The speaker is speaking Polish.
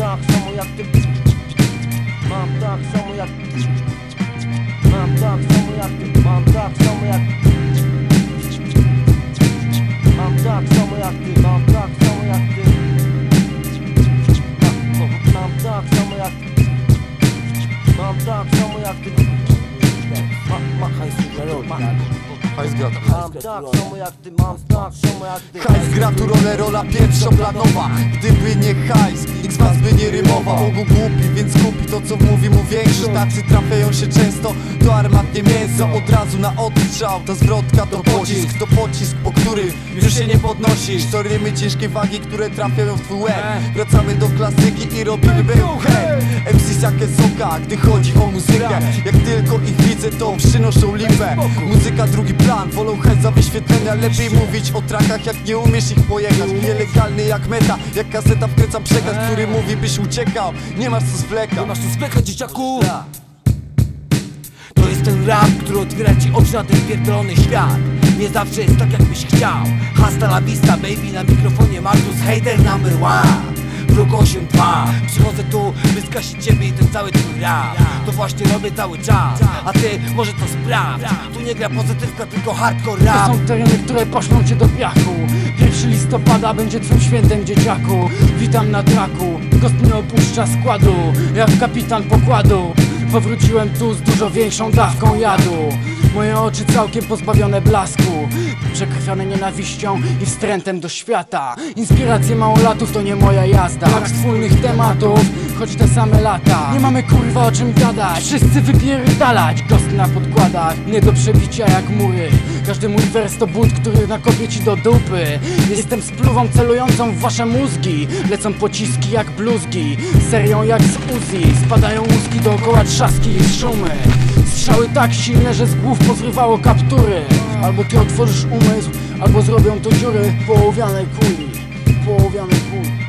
tak samo jak ty Mam tak samo jak Mam tak samo jak ty Mam tak samo jak Mam tak samo jak ty Mam tak samo jak ty Mam tak samo jak Mam tak samo jak ty Mam tak samo jak ty, mam tak samo jak ty Hajs gra tu rolę, rola pierwszoplanowa Gdyby nie hajs, Ogół głupi, więc kupi to co mówi mu większość. Tacy trafiają się często, to armatnie mięso Od razu na odstrzał, ta zwrotka to pocisk. To pocisk, po którym już się nie podnosisz. To rymy ciężkiej wagi, które trafiają w twój łeb. Wracamy do klasyki i robimy bełchę MCs jakie soka, gdy chodzi o muzykę. Jak tylko ich widzę, to przynoszą lipę Muzyka drugi plan, wolą chęć za wyświetlenia. Lepiej mówić o trakach, jak nie umiesz ich pojechać. Nielegalny jak meta, jak kaseta wkręcam przekaz Który mówi byś uciekał, nie masz co zwlekać Masz tu spekę dzieciaku. To jest ten rap, który otwiera ci oczy na ten pierdolony świat. Nie zawsze jest tak jakbyś chciał. Hasta la vista baby na mikrofonie Marcus Hater number one. Wróg 8-2 Przychodzę tu, by zgasić ciebie i ten cały twój rap. To właśnie robię cały czas. A ty może to sprawdź. Tu nie gra pozytywka, tylko hardcore To rap są tereny, które poszną cię do piachu 1 listopada będzie twym świętem dzieciaku. Witam na traku, nie opuszcza składu Jak kapitan pokładu. Powróciłem tu z dużo większą dawką jadu Moje oczy całkiem pozbawione blasku Przekrwione nienawiścią i wstrętem do świata. Inspiracje małolatów to nie moja jazda. Brak wspólnych tematów, choć te same lata. Nie mamy kurwa o czym gadać. Wszyscy wypierdalać. Gost na podkładach, nie do przebicia jak mury. Każdy mój wers to bunt, który nakopie ci do dupy. Jestem spluwą celującą w wasze mózgi. Lecą pociski jak bluzgi. Serią jak z Uzi. Spadają łuski dookoła trzaski i szumy Strzały tak silne, że z głów pozrywało kaptury. Albo ty otworzysz umysł, albo zrobią to dziury. Połowiane kuli, połowiane kuli.